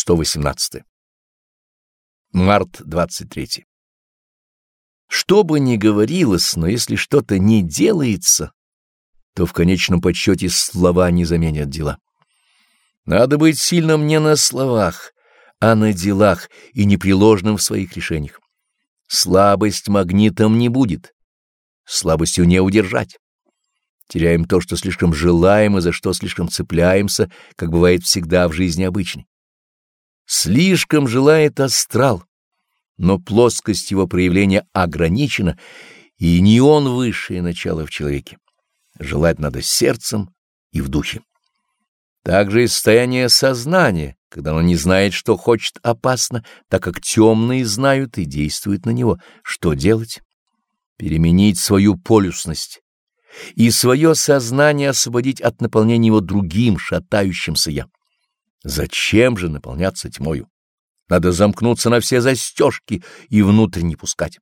118. Март 23. Что бы ни говорилось, но если что-то не делается, то в конечном подсчете слова не заменят дела. Надо быть сильным не на словах, а на делах и непреложным в своих решениях. Слабость магнитом не будет, слабостью не удержать. Теряем то, что слишком желаем и за что слишком цепляемся, как бывает всегда в жизни обычной. Слишком желает астрал, но плоскость его проявления ограничена, и не он высшее начало в человеке. Желать надо сердцем и в духе. Также и состояние сознания, когда оно не знает, что хочет опасно, так как темные знают и действуют на него. Что делать? Переменить свою полюсность и свое сознание освободить от наполнения его другим шатающимся «я». Зачем же наполняться тьмою? Надо замкнуться на все застежки и внутрь не пускать.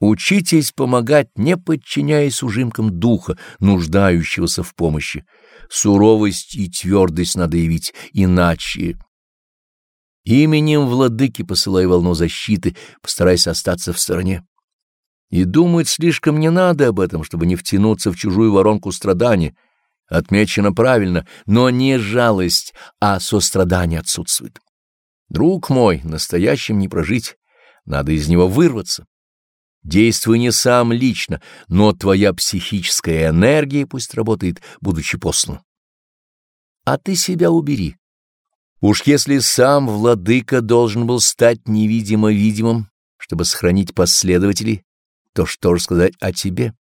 Учитесь помогать, не подчиняясь ужимкам духа, нуждающегося в помощи. Суровость и твердость надо явить, иначе... Именем владыки посылай волну защиты, постарайся остаться в стороне. И думать слишком не надо об этом, чтобы не втянуться в чужую воронку страдания — Отмечено правильно, но не жалость, а сострадание отсутствует. Друг мой, настоящим не прожить, надо из него вырваться. Действуй не сам лично, но твоя психическая энергия пусть работает, будучи послан. А ты себя убери. Уж если сам владыка должен был стать невидимо-видимым, чтобы сохранить последователей, то что же сказать о тебе?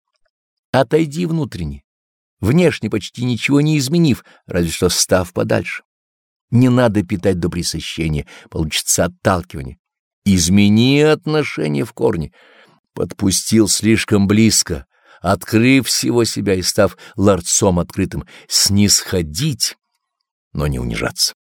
Отойди внутренне внешне почти ничего не изменив, разве что став подальше. Не надо питать до пресыщения, получится отталкивание. Измени отношения в корне. Подпустил слишком близко, открыв всего себя и став ларцом открытым, снисходить, но не унижаться.